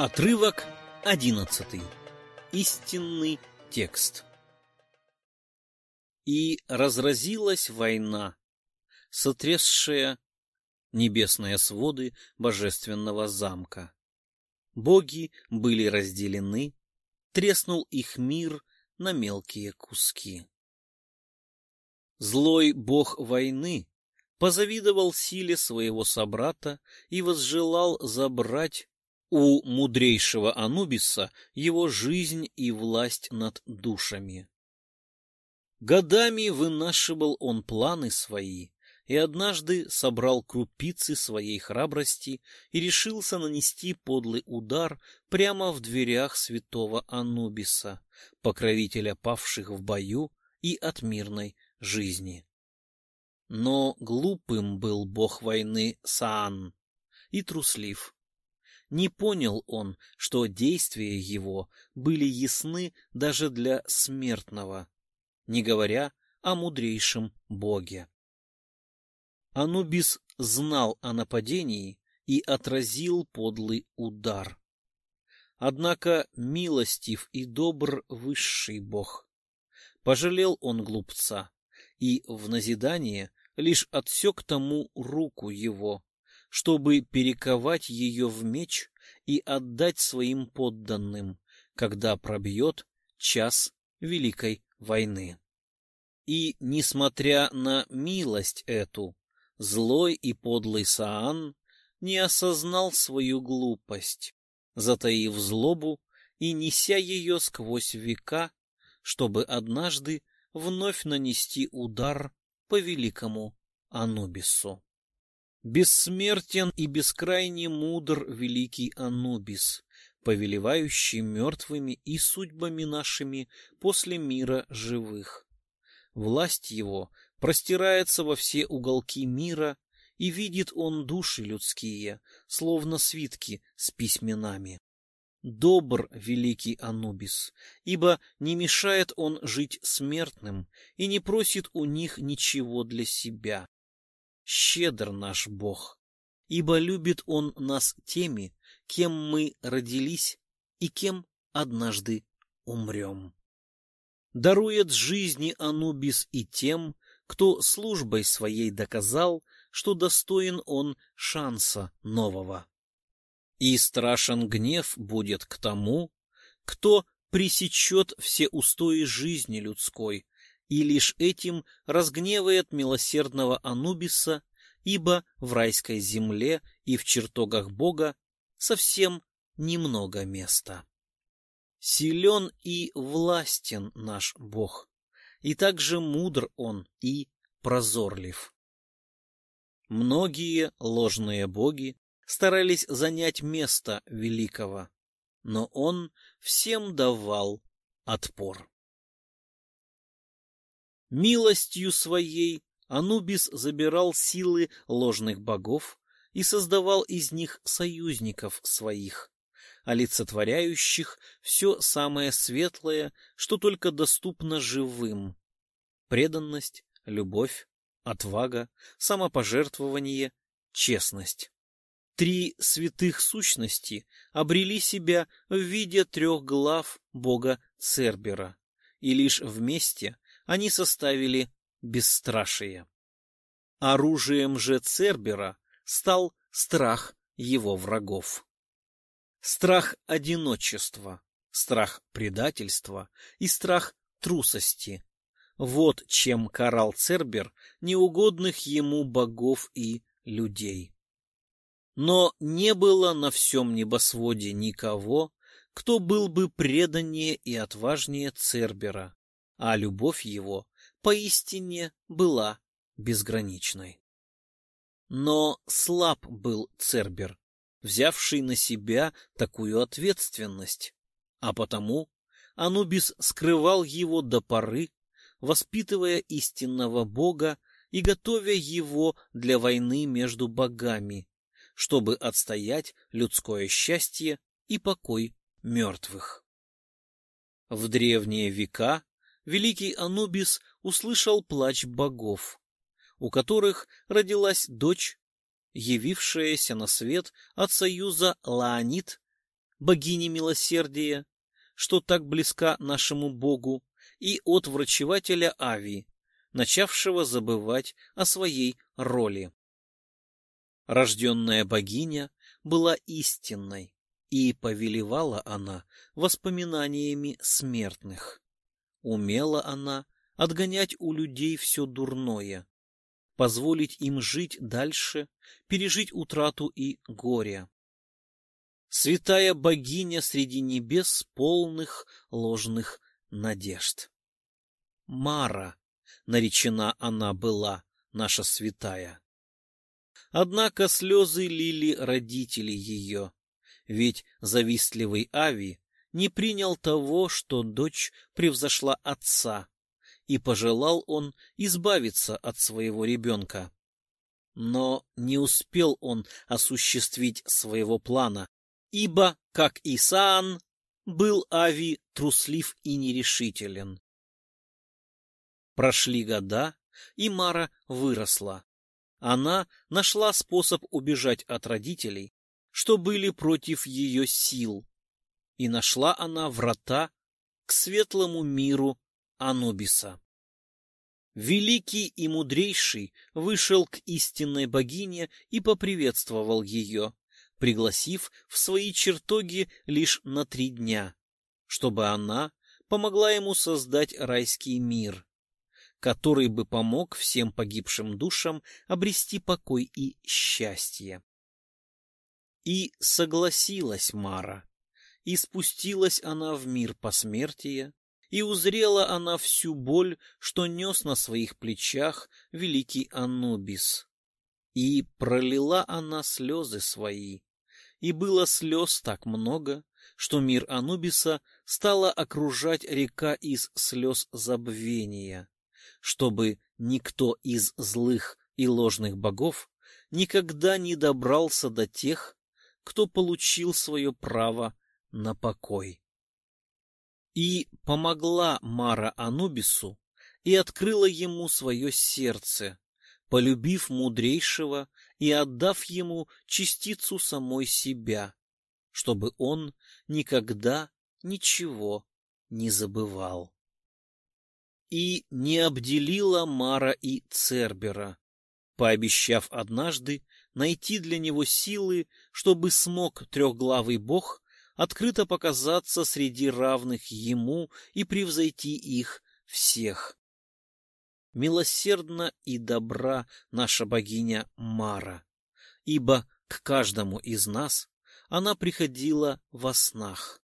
Отрывок одиннадцатый. Истинный текст. И разразилась война, сотрясшая небесные своды божественного замка. Боги были разделены, треснул их мир на мелкие куски. Злой бог войны позавидовал силе своего собрата и возжелал забрать у мудрейшего Анубиса его жизнь и власть над душами. Годами вынашивал он планы свои, и однажды собрал крупицы своей храбрости и решился нанести подлый удар прямо в дверях святого Анубиса, покровителя павших в бою и от мирной жизни. Но глупым был бог войны Саан и труслив. Не понял он, что действия его были ясны даже для смертного, не говоря о мудрейшем боге. Анубис знал о нападении и отразил подлый удар. Однако милостив и добр высший бог. Пожалел он глупца и в назидание лишь отсек тому руку его, чтобы перековать ее в меч и отдать своим подданным, когда пробьет час Великой войны. И, несмотря на милость эту, злой и подлый Саан не осознал свою глупость, затаив злобу и неся ее сквозь века, чтобы однажды вновь нанести удар по великому Анубису. Бессмертен и бескрайне мудр великий Анубис, повелевающий мертвыми и судьбами нашими после мира живых. Власть его простирается во все уголки мира, и видит он души людские, словно свитки с письменами. Добр великий Анубис, ибо не мешает он жить смертным и не просит у них ничего для себя. Щедр наш Бог, ибо любит он нас теми, кем мы родились и кем однажды умрем. Дарует жизни Анубис и тем, кто службой своей доказал, что достоин он шанса нового. И страшен гнев будет к тому, кто пресечет все устои жизни людской, и лишь этим разгневает милосердного Анубиса, ибо в райской земле и в чертогах Бога совсем немного места. Силен и властен наш Бог, и также мудр он и прозорлив. Многие ложные боги старались занять место великого, но он всем давал отпор. Милостью своей Анубис забирал силы ложных богов и создавал из них союзников своих, олицетворяющих все самое светлое, что только доступно живым. Преданность, любовь, отвага, самопожертвование, честность. Три святых сущности обрели себя в виде трех глав бога Цербера, и лишь вместе они составили бесстрашие. Оружием же Цербера стал страх его врагов. Страх одиночества, страх предательства и страх трусости. Вот чем карал Цербер неугодных ему богов и людей. Но не было на всем небосводе никого, кто был бы преданнее и отважнее Цербера, а любовь его поистине была безграничной. Но слаб был Цербер, взявший на себя такую ответственность, а потому Анубис скрывал его до поры, воспитывая истинного бога и готовя его для войны между богами, чтобы отстоять людское счастье и покой мертвых. В древние века великий Анубис услышал плач богов, у которых родилась дочь явившаяся на свет от союза Лаонит, богини милосердия, что так близка нашему Богу, и от врачевателя Ави, начавшего забывать о своей роли. Рожденная богиня была истинной, и повелевала она воспоминаниями смертных. Умела она отгонять у людей все дурное, позволить им жить дальше, пережить утрату и горе. Святая богиня среди небес полных ложных надежд. Мара, наречена она была, наша святая. Однако слезы лили родители ее, ведь завистливый Ави не принял того, что дочь превзошла отца, и пожелал он избавиться от своего ребенка. Но не успел он осуществить своего плана, ибо, как Исаан, был Ави труслив и нерешителен. Прошли года, и Мара выросла. Она нашла способ убежать от родителей, что были против ее сил, и нашла она врата к светлому миру Анубиса. Великий и мудрейший вышел к истинной богине и поприветствовал ее, пригласив в свои чертоги лишь на три дня, чтобы она помогла ему создать райский мир, который бы помог всем погибшим душам обрести покой и счастье. И согласилась Мара, и спустилась она в мир посмертия, и узрела она всю боль, что нес на своих плечах великий Анубис. И пролила она слезы свои, и было слез так много, что мир Анубиса стала окружать река из слез забвения, чтобы никто из злых и ложных богов никогда не добрался до тех, кто получил свое право на покой. И помогла Мара Анубису и открыла ему свое сердце, полюбив мудрейшего и отдав ему частицу самой себя, чтобы он никогда ничего не забывал. И не обделила Мара и Цербера, пообещав однажды найти для него силы, чтобы смог трехглавый бог открыто показаться среди равных ему и превзойти их всех. Милосердна и добра наша богиня Мара, ибо к каждому из нас она приходила во снах.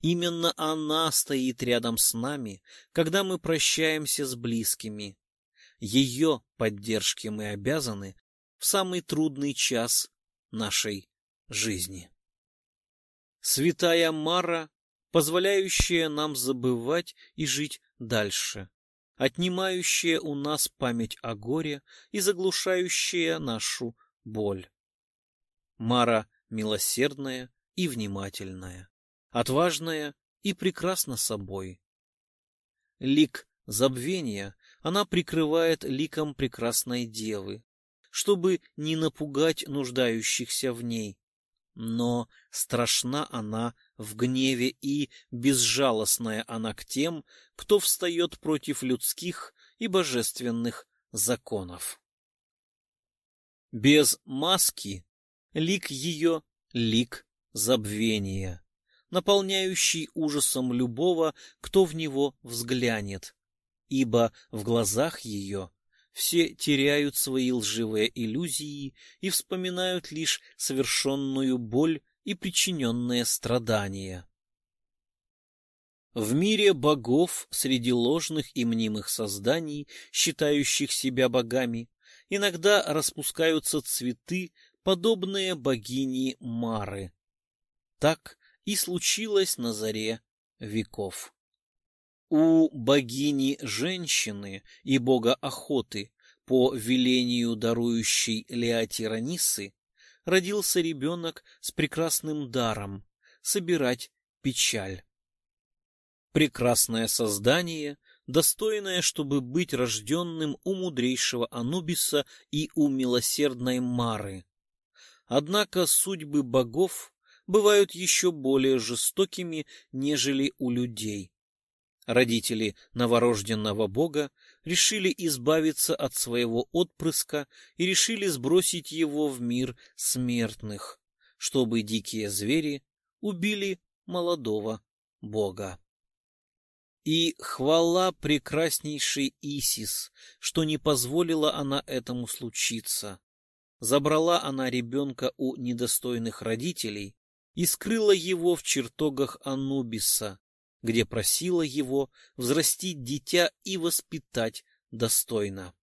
Именно она стоит рядом с нами, когда мы прощаемся с близкими. Ее поддержке мы обязаны в самый трудный час нашей жизни. Святая Мара, позволяющая нам забывать и жить дальше, отнимающая у нас память о горе и заглушающая нашу боль. Мара милосердная и внимательная, отважная и прекрасна собой. Лик забвения она прикрывает ликом прекрасной девы, чтобы не напугать нуждающихся в ней, но страшна она в гневе и безжалостная она к тем, кто встает против людских и божественных законов. Без маски лик ее — лик забвения, наполняющий ужасом любого, кто в него взглянет, ибо в глазах ее все теряют свои лживые иллюзии и вспоминают лишь совершенную боль и причиненные страдания. В мире богов среди ложных и мнимых созданий, считающих себя богами, иногда распускаются цветы, подобные богине Мары. Так и случилось на заре веков. У богини женщины и бога охоты по велению дарующей Леотиранисы родился ребенок с прекрасным даром собирать печаль. Прекрасное создание, достойное, чтобы быть рожденным у мудрейшего Анубиса и у милосердной Мары. Однако судьбы богов бывают еще более жестокими, нежели у людей. Родители новорожденного бога решили избавиться от своего отпрыска и решили сбросить его в мир смертных, чтобы дикие звери убили молодого бога. И хвала прекраснейшей Исис, что не позволила она этому случиться. Забрала она ребенка у недостойных родителей и скрыла его в чертогах Анубиса, где просила его взрастить дитя и воспитать достойно.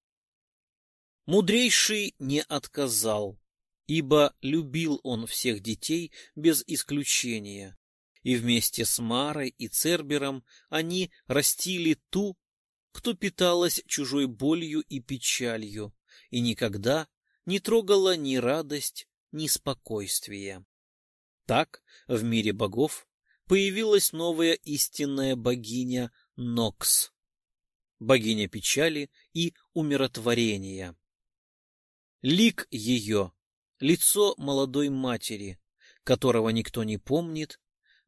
Мудрейший не отказал, ибо любил он всех детей без исключения, и вместе с Марой и Цербером они растили ту, кто питалась чужой болью и печалью, и никогда не трогала ни радость, ни спокойствие. Так в мире богов появилась новая истинная богиня Нокс, богиня печали и умиротворения. Лик ее — лицо молодой матери, которого никто не помнит,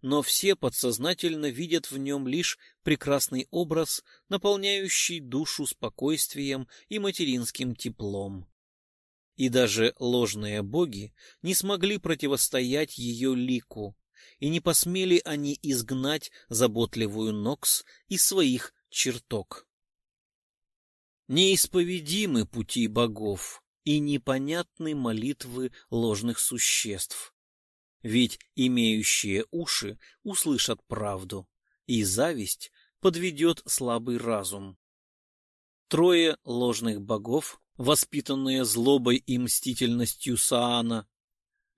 но все подсознательно видят в нем лишь прекрасный образ, наполняющий душу спокойствием и материнским теплом. И даже ложные боги не смогли противостоять ее лику, и не посмели они изгнать заботливую Нокс из своих чертог. Неисповедимы пути богов и непонятны молитвы ложных существ. Ведь имеющие уши услышат правду, и зависть подведет слабый разум. Трое ложных богов, воспитанные злобой и мстительностью Саана,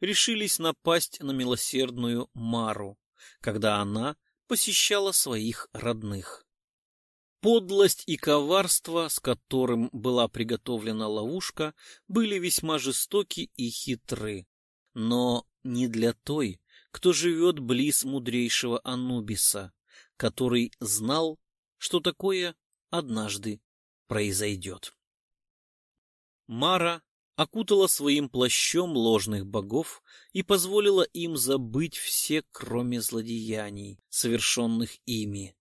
решились напасть на милосердную Мару, когда она посещала своих родных. Подлость и коварство, с которым была приготовлена ловушка, были весьма жестоки и хитры, но не для той, кто живет близ мудрейшего Анубиса, который знал, что такое однажды произойдет. Мара окутала своим плащом ложных богов и позволила им забыть все, кроме злодеяний, совершенных ими.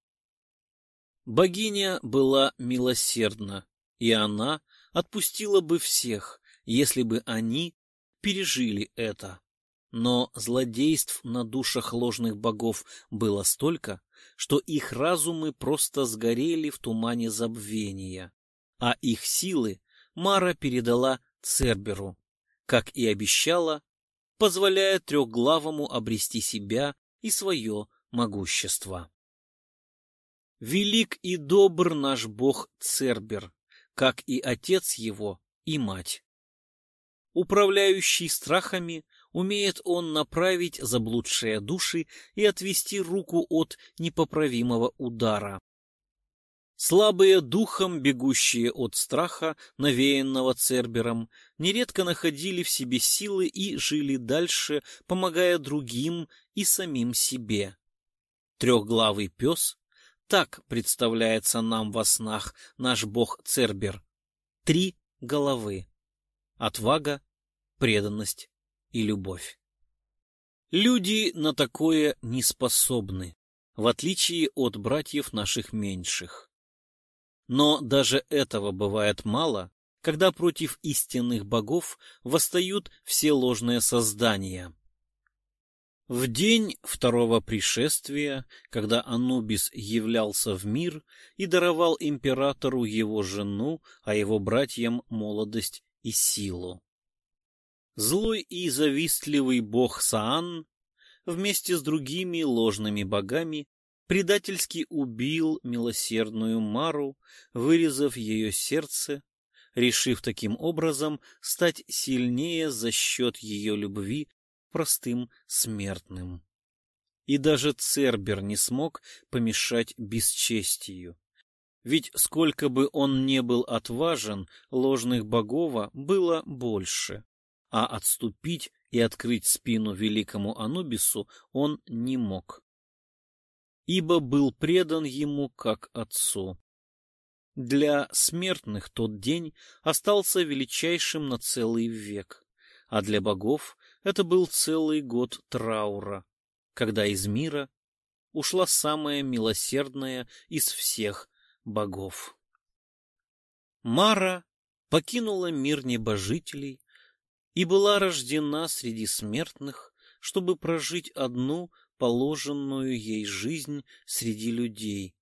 Богиня была милосердна, и она отпустила бы всех, если бы они пережили это. Но злодейств на душах ложных богов было столько, что их разумы просто сгорели в тумане забвения, а их силы Мара передала Церберу, как и обещала, позволяя трехглавому обрести себя и свое могущество. Велик и добр наш бог Цербер, как и отец его и мать. Управляющий страхами, умеет он направить заблудшие души и отвести руку от непоправимого удара. Слабые духом, бегущие от страха, навеянного Цербером, нередко находили в себе силы и жили дальше, помогая другим и самим себе. Трехглавый пес — так представляется нам во снах наш бог Цербер. Три головы. Отвага, преданность и любовь. Люди на такое не способны, в отличие от братьев наших меньших. Но даже этого бывает мало, когда против истинных богов восстают все ложные создания. В день второго пришествия, когда Анубис являлся в мир и даровал императору его жену, а его братьям молодость и силу. Злой и завистливый бог Саан вместе с другими ложными богами предательски убил милосердную Мару, вырезав ее сердце, решив таким образом стать сильнее за счет ее любви простым смертным. И даже Цербер не смог помешать бесчестию. Ведь сколько бы он не был отважен, ложных богова было больше, а отступить и открыть спину великому Анубису он не мог ибо был предан ему как отцу. Для смертных тот день остался величайшим на целый век, а для богов это был целый год траура, когда из мира ушла самая милосердная из всех богов. Мара покинула мир небожителей и была рождена среди смертных, чтобы прожить одну положенную ей жизнь среди людей,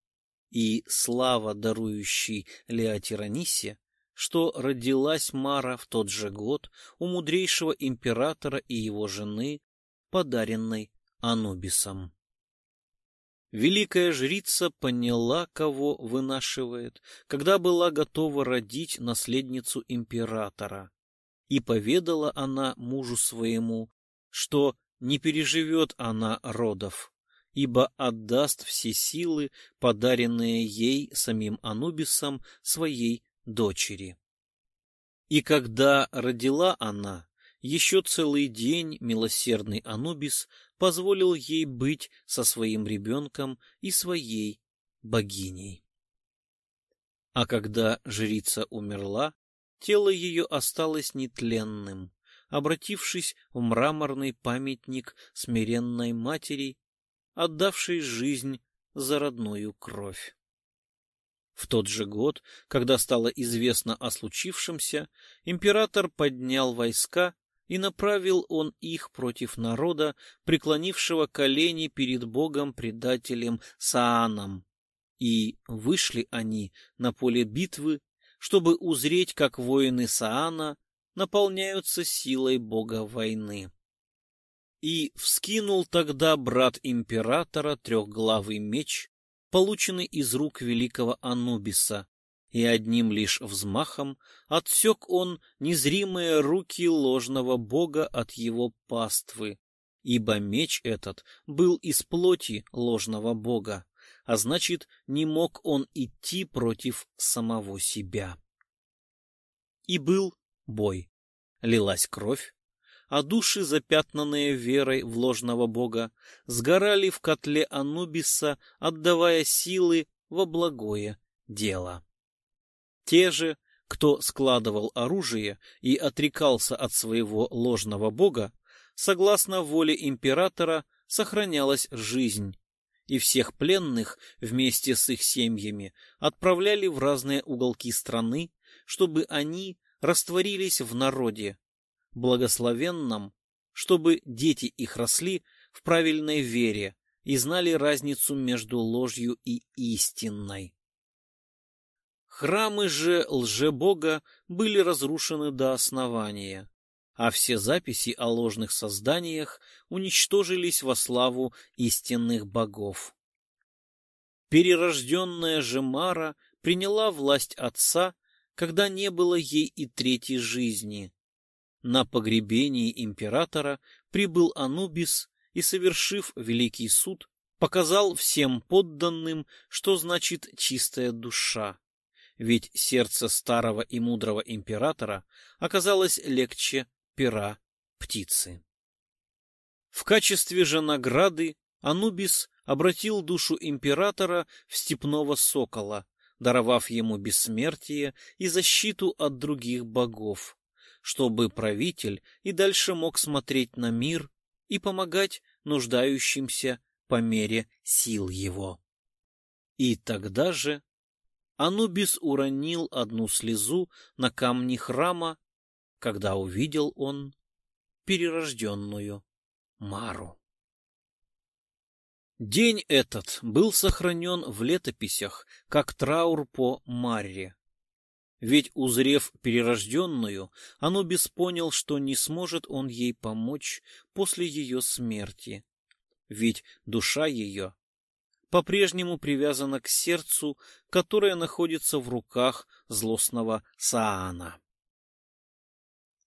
и слава дарующей Леотиранисе, что родилась Мара в тот же год у мудрейшего императора и его жены, подаренной Анубисом. Великая жрица поняла, кого вынашивает, когда была готова родить наследницу императора. И поведала она мужу своему, что не переживет она родов, ибо отдаст все силы, подаренные ей самим Анубисом, своей дочери. И когда родила она, еще целый день милосердный Анубис позволил ей быть со своим ребенком и своей богиней. А когда жрица умерла, тело ее осталось нетленным, обратившись в мраморный памятник смиренной матери, отдавшей жизнь за родную кровь. В тот же год, когда стало известно о случившемся, император поднял войска и направил он их против народа, преклонившего колени перед Богом-предателем Сааном. И вышли они на поле битвы, чтобы узреть, как воины Саана наполняются силой Бога войны. И вскинул тогда брат императора трехглавый меч, полученный из рук великого Анубиса, и одним лишь взмахом отсек он незримые руки ложного бога от его паствы, ибо меч этот был из плоти ложного бога, а значит, не мог он идти против самого себя. И был бой, лилась кровь, а души, запятнанные верой в ложного бога, сгорали в котле Анубиса, отдавая силы во благое дело. Те же, кто складывал оружие и отрекался от своего ложного бога, согласно воле императора сохранялась жизнь, и всех пленных вместе с их семьями отправляли в разные уголки страны, чтобы они растворились в народе, благословенном, чтобы дети их росли в правильной вере и знали разницу между ложью и истинной. Храмы же лжебога были разрушены до основания, а все записи о ложных созданиях уничтожились во славу истинных богов. Перерожденная же Мара приняла власть отца, когда не было ей и третьей жизни. На погребении императора прибыл Анубис и, совершив великий суд, показал всем подданным, что значит чистая душа ведь сердце старого и мудрого императора оказалось легче пера птицы. В качестве же награды Анубис обратил душу императора в степного сокола, даровав ему бессмертие и защиту от других богов, чтобы правитель и дальше мог смотреть на мир и помогать нуждающимся по мере сил его. И тогда же Анубис уронил одну слезу на камни храма, когда увидел он перерожденную Мару. День этот был сохранен в летописях, как траур по Марре. Ведь, узрев перерожденную, Анубис понял, что не сможет он ей помочь после ее смерти. Ведь душа ее по-прежнему привязана к сердцу, которое находится в руках злостного Саана.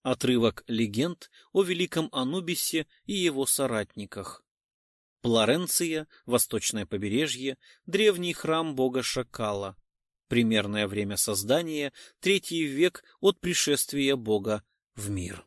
Отрывок легенд о великом Анубисе и его соратниках. Плоренция, восточное побережье, древний храм бога Шакала. Примерное время создания – третий век от пришествия бога в мир.